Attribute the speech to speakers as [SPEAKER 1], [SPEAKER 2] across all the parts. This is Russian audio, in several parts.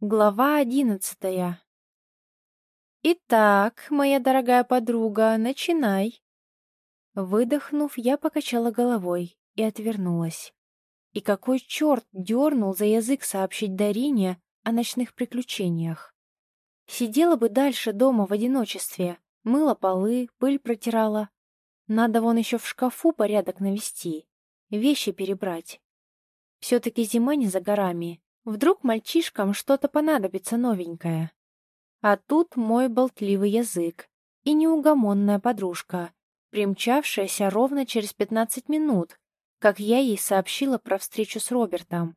[SPEAKER 1] Глава одиннадцатая. «Итак, моя дорогая подруга, начинай». Выдохнув, я покачала головой и отвернулась. И какой черт дернул за язык сообщить Дарине о ночных приключениях? Сидела бы дальше дома в одиночестве, мыла полы, пыль протирала. Надо вон еще в шкафу порядок навести, вещи перебрать. Все-таки зима не за горами, Вдруг мальчишкам что-то понадобится новенькое. А тут мой болтливый язык и неугомонная подружка, примчавшаяся ровно через пятнадцать минут, как я ей сообщила про встречу с Робертом.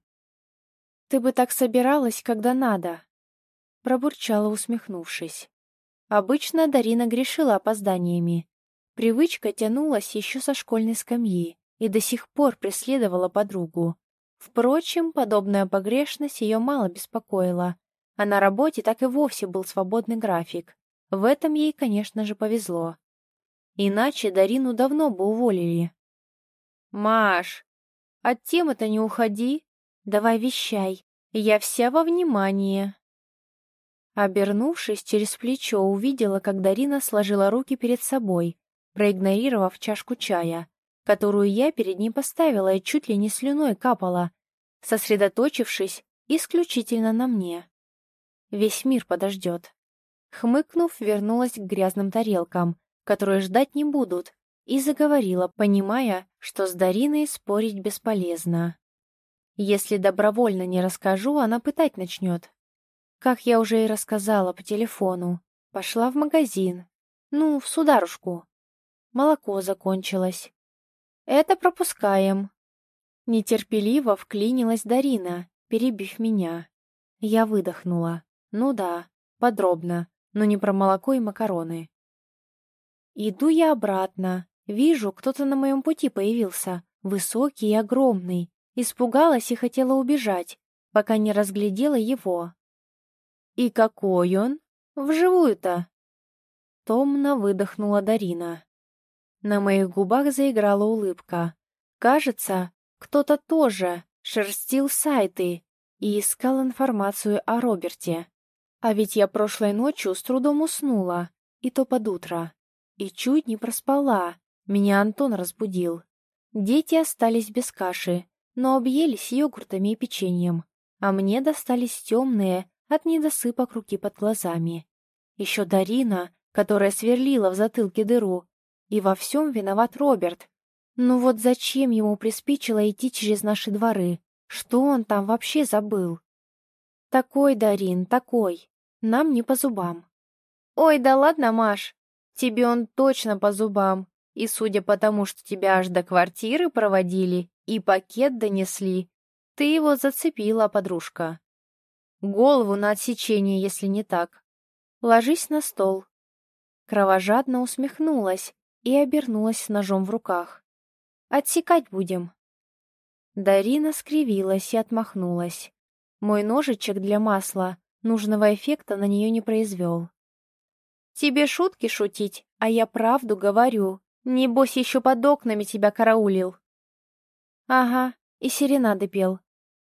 [SPEAKER 1] «Ты бы так собиралась, когда надо», — пробурчала, усмехнувшись. Обычно Дарина грешила опозданиями. Привычка тянулась еще со школьной скамьи и до сих пор преследовала подругу. Впрочем, подобная погрешность ее мало беспокоила, а на работе так и вовсе был свободный график. В этом ей, конечно же, повезло. Иначе Дарину давно бы уволили. «Маш, от темы-то не уходи. Давай вещай. Я вся во внимании». Обернувшись через плечо, увидела, как Дарина сложила руки перед собой, проигнорировав чашку чая, которую я перед ней поставила и чуть ли не слюной капала, сосредоточившись исключительно на мне. Весь мир подождет. Хмыкнув, вернулась к грязным тарелкам, которые ждать не будут, и заговорила, понимая, что с Дариной спорить бесполезно. Если добровольно не расскажу, она пытать начнет. Как я уже и рассказала по телефону, пошла в магазин. Ну, в сударушку. Молоко закончилось. «Это пропускаем». Нетерпеливо вклинилась Дарина, перебив меня. Я выдохнула. Ну да, подробно, но не про молоко и макароны. Иду я обратно. Вижу, кто-то на моем пути появился, высокий и огромный. Испугалась и хотела убежать, пока не разглядела его. «И какой он? Вживую-то?» Томно выдохнула Дарина. На моих губах заиграла улыбка. Кажется, кто-то тоже шерстил сайты и искал информацию о Роберте. А ведь я прошлой ночью с трудом уснула, и то под утро. И чуть не проспала, меня Антон разбудил. Дети остались без каши, но объелись йогуртами и печеньем, а мне достались темные от недосыпа круги под глазами. Еще Дарина, которая сверлила в затылке дыру, и во всем виноват Роберт. Ну вот зачем ему приспичило идти через наши дворы? Что он там вообще забыл? Такой, Дарин, такой. Нам не по зубам. Ой, да ладно, Маш. Тебе он точно по зубам. И судя по тому, что тебя аж до квартиры проводили и пакет донесли, ты его зацепила, подружка. Голову на отсечение, если не так. Ложись на стол. Кровожадно усмехнулась, и обернулась с ножом в руках. «Отсекать будем». Дарина скривилась и отмахнулась. Мой ножичек для масла нужного эффекта на нее не произвел. «Тебе шутки шутить, а я правду говорю. Небось, еще под окнами тебя караулил». «Ага, и серенады пел.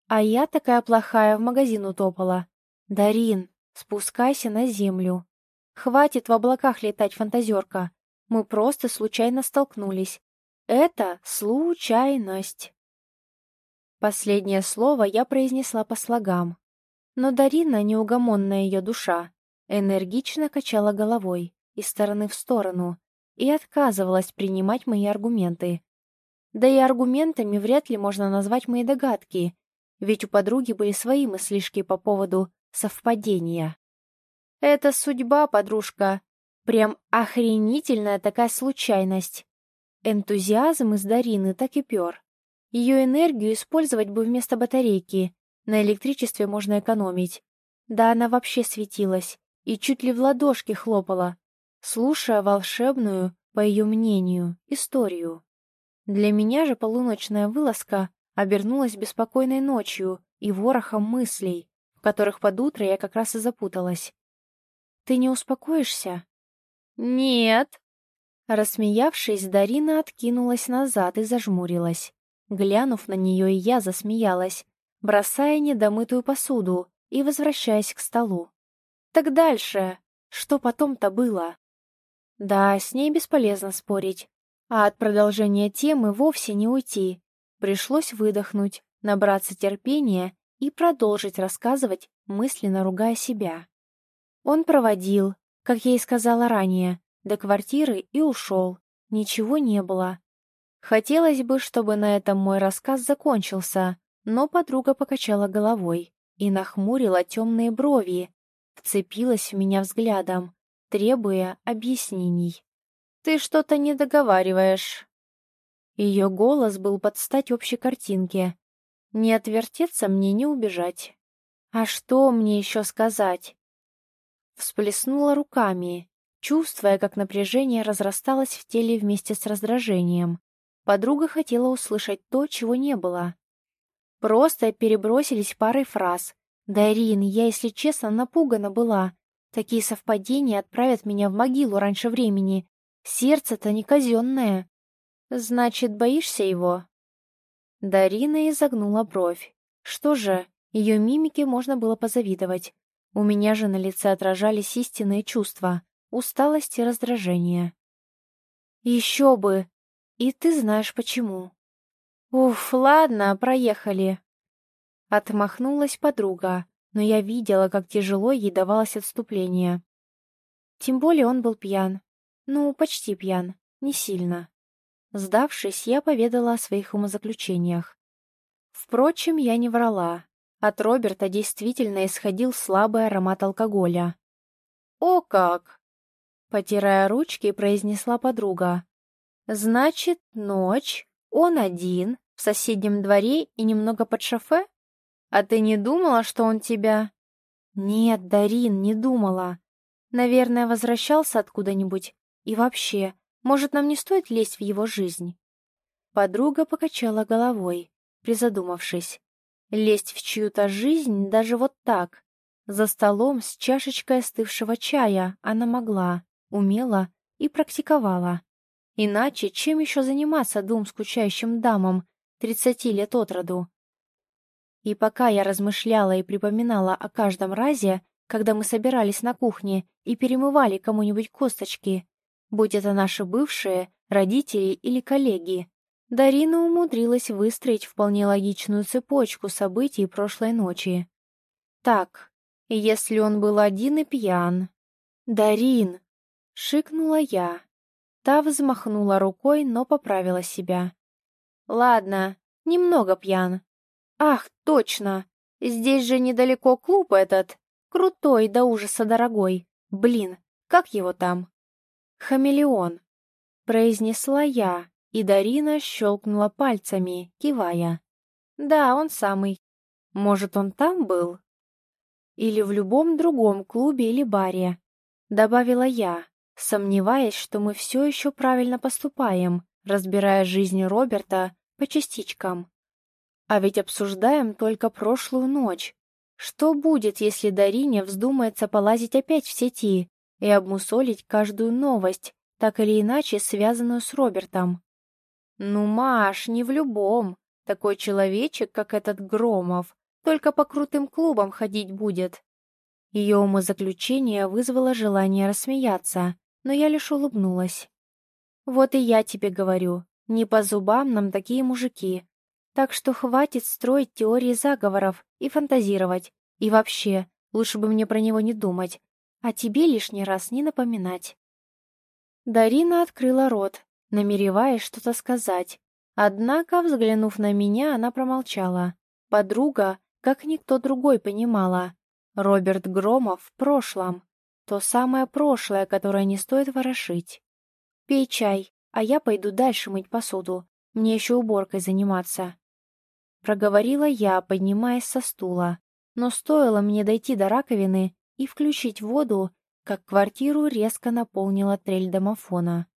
[SPEAKER 1] А я такая плохая в магазин утопала. Дарин, спускайся на землю. Хватит в облаках летать, фантазерка. Мы просто случайно столкнулись. Это случайность. Последнее слово я произнесла по слогам. Но Дарина, неугомонная ее душа, энергично качала головой из стороны в сторону и отказывалась принимать мои аргументы. Да и аргументами вряд ли можно назвать мои догадки, ведь у подруги были свои мыслишки по поводу совпадения. «Это судьба, подружка», Прям охренительная такая случайность. Энтузиазм из Дарины так и пер. Ее энергию использовать бы вместо батарейки. На электричестве можно экономить. Да она вообще светилась и чуть ли в ладошки хлопала, слушая волшебную, по ее мнению, историю. Для меня же полуночная вылазка обернулась беспокойной ночью и ворохом мыслей, в которых под утро я как раз и запуталась. «Ты не успокоишься?» «Нет». Рассмеявшись, Дарина откинулась назад и зажмурилась. Глянув на нее, и я засмеялась, бросая недомытую посуду и возвращаясь к столу. Так дальше. Что потом-то было? Да, с ней бесполезно спорить. А от продолжения темы вовсе не уйти. Пришлось выдохнуть, набраться терпения и продолжить рассказывать, мысленно ругая себя. Он проводил, как я и сказала ранее, до квартиры и ушел. Ничего не было. Хотелось бы, чтобы на этом мой рассказ закончился, но подруга покачала головой и нахмурила темные брови, вцепилась в меня взглядом, требуя объяснений. «Ты что-то не договариваешь. Ее голос был под стать общей картинке. Не отвертеться мне, не убежать. А что мне еще сказать? Всплеснула руками, чувствуя, как напряжение разрасталось в теле вместе с раздражением. Подруга хотела услышать то, чего не было. Просто перебросились парой фраз. «Дарин, я, если честно, напугана была. Такие совпадения отправят меня в могилу раньше времени. Сердце-то не казенное». «Значит, боишься его?» Дарина изогнула бровь. Что же, ее мимике можно было позавидовать. У меня же на лице отражались истинные чувства, усталость и раздражение. «Еще бы! И ты знаешь почему». «Уф, ладно, проехали». Отмахнулась подруга, но я видела, как тяжело ей давалось отступление. Тем более он был пьян. Ну, почти пьян, не сильно. Сдавшись, я поведала о своих умозаключениях. Впрочем, я не врала. От Роберта действительно исходил слабый аромат алкоголя. «О как!» — потирая ручки, произнесла подруга. «Значит, ночь, он один, в соседнем дворе и немного под шофе? А ты не думала, что он тебя...» «Нет, Дарин, не думала. Наверное, возвращался откуда-нибудь. И вообще, может, нам не стоит лезть в его жизнь?» Подруга покачала головой, призадумавшись. Лезть в чью-то жизнь даже вот так. За столом с чашечкой остывшего чая она могла, умела и практиковала. Иначе чем еще заниматься двум скучающим дамам тридцати лет от роду? И пока я размышляла и припоминала о каждом разе, когда мы собирались на кухне и перемывали кому-нибудь косточки, будь это наши бывшие, родители или коллеги. Дарина умудрилась выстроить вполне логичную цепочку событий прошлой ночи. Так, если он был один и пьян... «Дарин!» — шикнула я. Та взмахнула рукой, но поправила себя. «Ладно, немного пьян. Ах, точно! Здесь же недалеко клуб этот. Крутой, до ужаса дорогой. Блин, как его там?» «Хамелеон», — произнесла я, и Дарина щелкнула пальцами, кивая. «Да, он самый. Может, он там был?» «Или в любом другом клубе или баре», — добавила я, сомневаясь, что мы все еще правильно поступаем, разбирая жизнь Роберта по частичкам. А ведь обсуждаем только прошлую ночь. Что будет, если Дарине вздумается полазить опять в сети и обмусолить каждую новость, так или иначе связанную с Робертом. Ну, Маш, не в любом. Такой человечек, как этот Громов, только по крутым клубам ходить будет. Ее умозаключение вызвало желание рассмеяться, но я лишь улыбнулась. Вот и я тебе говорю, не по зубам нам такие мужики. Так что хватит строить теории заговоров и фантазировать. И вообще, лучше бы мне про него не думать а тебе лишний раз не напоминать». Дарина открыла рот, намереваясь что-то сказать. Однако, взглянув на меня, она промолчала. Подруга, как никто другой, понимала. Роберт Громов в прошлом. То самое прошлое, которое не стоит ворошить. «Пей чай, а я пойду дальше мыть посуду. Мне еще уборкой заниматься». Проговорила я, поднимаясь со стула. Но стоило мне дойти до раковины, и включить воду, как квартиру резко наполнила трель домофона.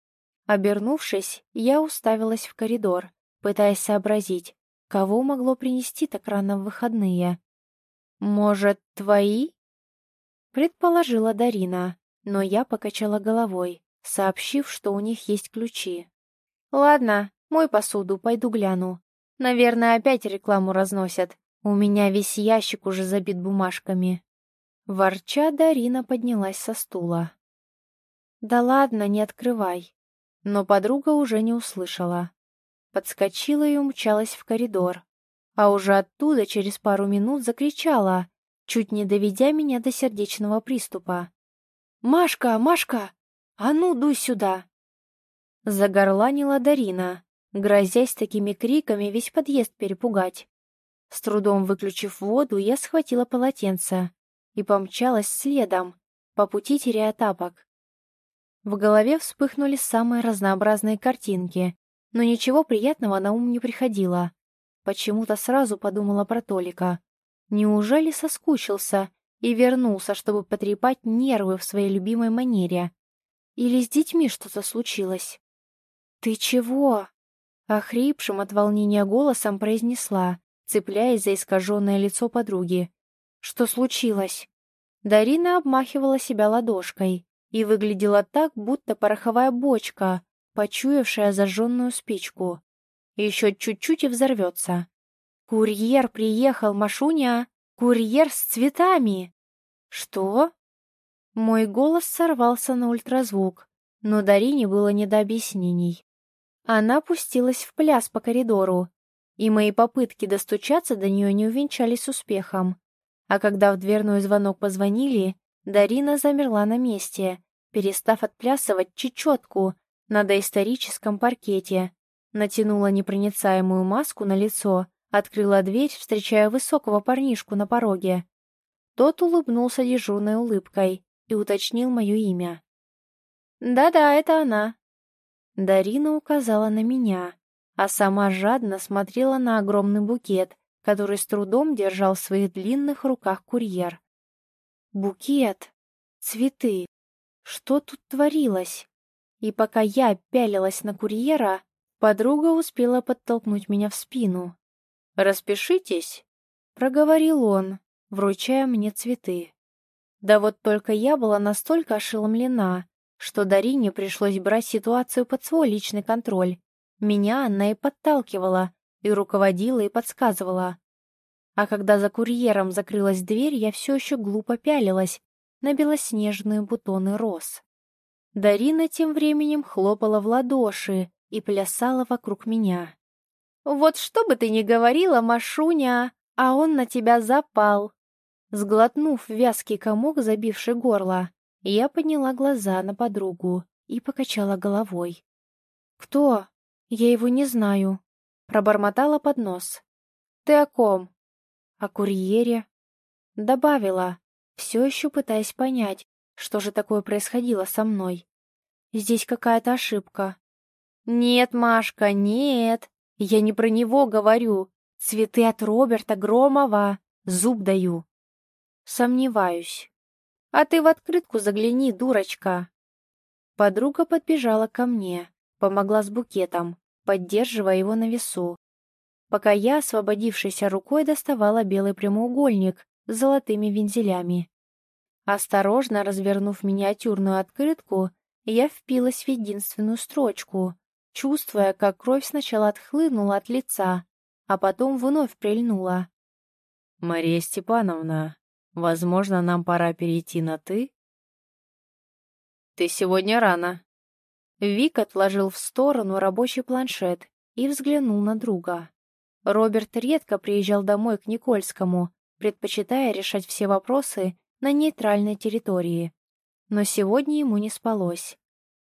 [SPEAKER 1] Обернувшись, я уставилась в коридор, пытаясь сообразить, кого могло принести так рано в выходные. «Может, твои?» Предположила Дарина, но я покачала головой, сообщив, что у них есть ключи. «Ладно, мой посуду, пойду гляну. Наверное, опять рекламу разносят. У меня весь ящик уже забит бумажками. Ворча, Дарина поднялась со стула. «Да ладно, не открывай». Но подруга уже не услышала. Подскочила и умчалась в коридор. А уже оттуда через пару минут закричала, чуть не доведя меня до сердечного приступа. «Машка, Машка, а ну, дуй сюда!» Загорланила Дарина, грозясь такими криками весь подъезд перепугать. С трудом выключив воду, я схватила полотенце и помчалась следом, по пути теряя тапок. В голове вспыхнули самые разнообразные картинки, но ничего приятного на ум не приходило. Почему-то сразу подумала про Толика. Неужели соскучился и вернулся, чтобы потрепать нервы в своей любимой манере? Или с детьми что-то случилось? «Ты чего?» Охрипшим от волнения голосом произнесла, цепляясь за искаженное лицо подруги. «Что случилось?» Дарина обмахивала себя ладошкой и выглядела так, будто пороховая бочка, почуявшая зажженную спичку. Еще чуть-чуть и взорвется. «Курьер приехал, Машуня! Курьер с цветами!» «Что?» Мой голос сорвался на ультразвук, но Дарине было не до объяснений. Она пустилась в пляс по коридору, и мои попытки достучаться до нее не увенчались успехом. А когда в дверной звонок позвонили, Дарина замерла на месте, перестав отплясывать чечетку на доисторическом паркете, натянула непроницаемую маску на лицо, открыла дверь, встречая высокого парнишку на пороге. Тот улыбнулся дежурной улыбкой и уточнил мое имя. «Да-да, это она», Дарина указала на меня, а сама жадно смотрела на огромный букет, который с трудом держал в своих длинных руках курьер. Букет, цветы, что тут творилось? И пока я пялилась на курьера, подруга успела подтолкнуть меня в спину. «Распишитесь», — проговорил он, вручая мне цветы. Да вот только я была настолько ошеломлена, что Дарине пришлось брать ситуацию под свой личный контроль. Меня она и подталкивала, и руководила, и подсказывала. А когда за курьером закрылась дверь, я все еще глупо пялилась на белоснежные бутоны роз. Дарина тем временем хлопала в ладоши и плясала вокруг меня. «Вот что бы ты ни говорила, Машуня, а он на тебя запал!» Сглотнув вязкий комок, забивший горло, я подняла глаза на подругу и покачала головой. «Кто? Я его не знаю», — пробормотала под нос. «Ты о ком?» «О курьере». Добавила, все еще пытаясь понять, что же такое происходило со мной. Здесь какая-то ошибка. «Нет, Машка, нет, я не про него говорю. Цветы от Роберта Громова. Зуб даю». Сомневаюсь. «А ты в открытку загляни, дурочка!» Подруга подбежала ко мне, помогла с букетом, поддерживая его на весу. Пока я, освободившейся рукой, доставала белый прямоугольник золотыми вензелями. Осторожно развернув миниатюрную открытку, я впилась в единственную строчку, чувствуя, как кровь сначала отхлынула от лица, а потом вновь прильнула.
[SPEAKER 2] «Мария Степановна, Возможно, нам пора перейти на «ты»?»
[SPEAKER 1] «Ты сегодня рано». Вик отложил в сторону рабочий планшет и взглянул на друга. Роберт редко приезжал домой к Никольскому, предпочитая решать все вопросы на нейтральной территории. Но сегодня ему не спалось.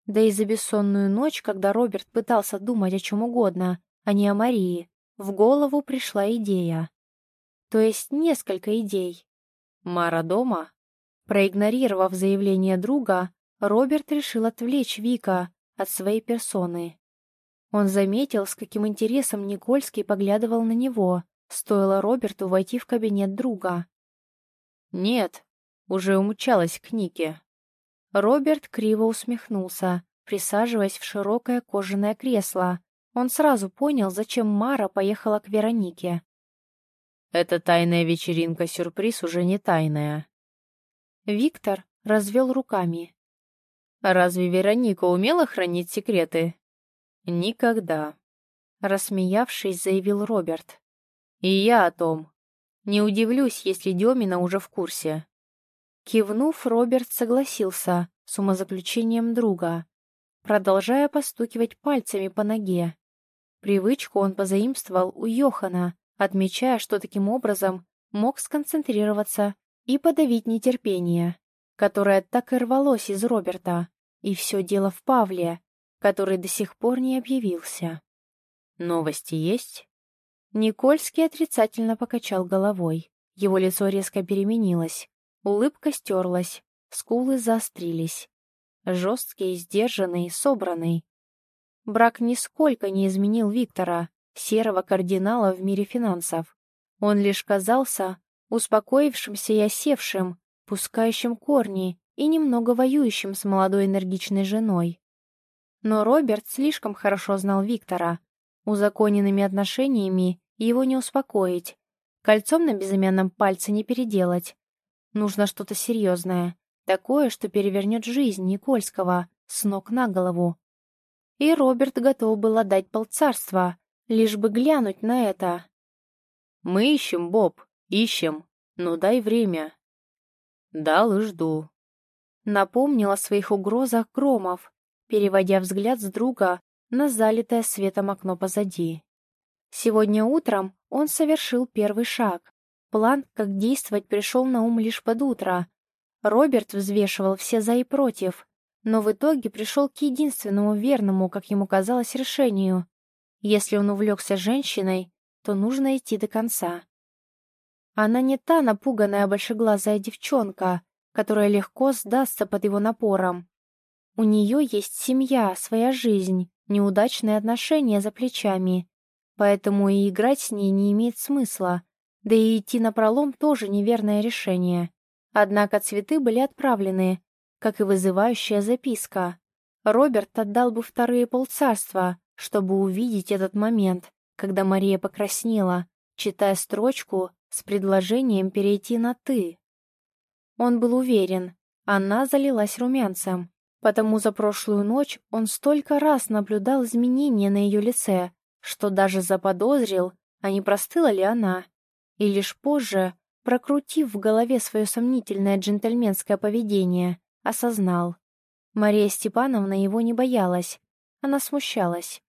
[SPEAKER 1] Да и за бессонную ночь, когда Роберт пытался думать о чем угодно, а не о Марии, в голову пришла идея. То есть несколько идей.
[SPEAKER 2] Мара дома?»
[SPEAKER 1] Проигнорировав заявление друга, Роберт решил отвлечь Вика от своей персоны. Он заметил, с каким интересом Никольский поглядывал на него, стоило Роберту войти в кабинет друга.
[SPEAKER 2] «Нет, уже умчалась к Нике».
[SPEAKER 1] Роберт криво усмехнулся, присаживаясь в широкое кожаное кресло. Он сразу понял, зачем Мара поехала к Веронике.
[SPEAKER 2] Эта тайная вечеринка-сюрприз уже не тайная.
[SPEAKER 1] Виктор развел руками.
[SPEAKER 2] Разве Вероника умела хранить секреты? Никогда.
[SPEAKER 1] Рассмеявшись, заявил Роберт.
[SPEAKER 2] И я о том. Не удивлюсь, если Демина уже в курсе.
[SPEAKER 1] Кивнув, Роберт согласился с умозаключением друга, продолжая постукивать пальцами по ноге. Привычку он позаимствовал у Йохана, отмечая, что таким образом мог сконцентрироваться и подавить нетерпение, которое так и рвалось из Роберта, и все дело в Павле, который до сих пор не объявился.
[SPEAKER 2] «Новости есть?»
[SPEAKER 1] Никольский отрицательно покачал головой. Его лицо резко переменилось. Улыбка стерлась, скулы заострились. Жесткий, сдержанный, собранный. Брак нисколько не изменил Виктора, серого кардинала в мире финансов. Он лишь казался успокоившимся и осевшим, пускающим корни и немного воюющим с молодой энергичной женой. Но Роберт слишком хорошо знал Виктора. Узаконенными отношениями его не успокоить, кольцом на безымянном пальце не переделать. Нужно что-то серьезное, такое, что перевернет жизнь Никольского с ног на голову. И Роберт готов был отдать полцарства, лишь бы глянуть на это.
[SPEAKER 2] «Мы ищем, Боб, ищем, но дай время». «Дал и жду»,
[SPEAKER 1] Напомнил о своих угрозах Громов, переводя взгляд с друга на залитое светом окно позади. Сегодня утром он совершил первый шаг. План, как действовать, пришел на ум лишь под утро. Роберт взвешивал все «за» и «против», но в итоге пришел к единственному верному, как ему казалось, решению. Если он увлекся женщиной, то нужно идти до конца. Она не та напуганная большеглазая девчонка, которая легко сдастся под его напором. У нее есть семья, своя жизнь, неудачные отношения за плечами, поэтому и играть с ней не имеет смысла, да и идти на пролом тоже неверное решение. Однако цветы были отправлены, как и вызывающая записка. Роберт отдал бы вторые полцарства, чтобы увидеть этот момент, когда Мария покраснела, читая строчку с предложением перейти на «ты». Он был уверен, она залилась румянцем, потому за прошлую ночь он столько раз наблюдал изменения на ее лице, что даже заподозрил, а не простыла ли она. И лишь позже, прокрутив в голове свое сомнительное джентльменское поведение, осознал. Мария Степановна его не боялась, она смущалась.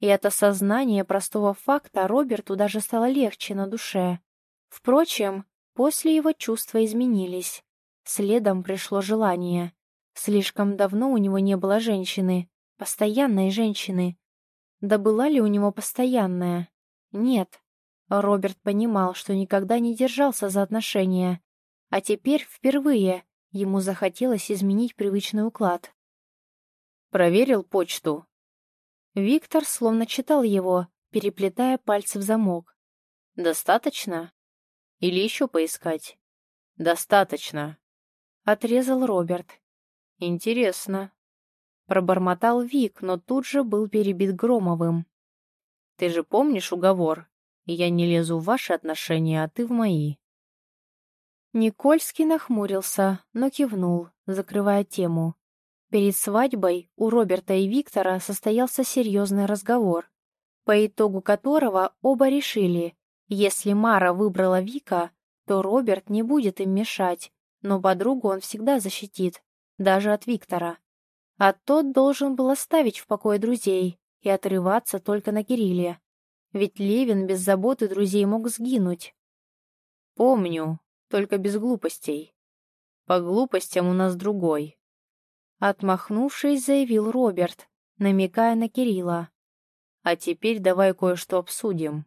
[SPEAKER 1] И от осознания простого факта Роберту даже стало легче на душе. Впрочем, После его чувства изменились. Следом пришло желание. Слишком давно у него не было женщины, постоянной женщины. Да была ли у него постоянная? Нет. Роберт понимал, что никогда не держался за отношения. А теперь впервые ему захотелось изменить привычный уклад.
[SPEAKER 2] «Проверил почту?»
[SPEAKER 1] Виктор словно читал его, переплетая пальцы в замок.
[SPEAKER 2] «Достаточно?» Или еще поискать? Достаточно.
[SPEAKER 1] Отрезал Роберт.
[SPEAKER 2] Интересно.
[SPEAKER 1] Пробормотал Вик, но тут же был перебит Громовым.
[SPEAKER 2] Ты же помнишь уговор? Я не лезу в ваши отношения, а ты в мои.
[SPEAKER 1] Никольский нахмурился, но кивнул, закрывая тему. Перед свадьбой у Роберта и Виктора состоялся серьезный разговор, по итогу которого оба решили, если Мара выбрала Вика, то Роберт не будет им мешать, но подругу он всегда защитит, даже от Виктора. А тот должен был оставить в покое друзей и отрываться только на Кирилле. Ведь Левин без заботы друзей мог сгинуть.
[SPEAKER 2] «Помню, только без глупостей. По глупостям у нас другой».
[SPEAKER 1] Отмахнувшись, заявил Роберт, намекая на Кирилла.
[SPEAKER 2] «А теперь давай кое-что обсудим».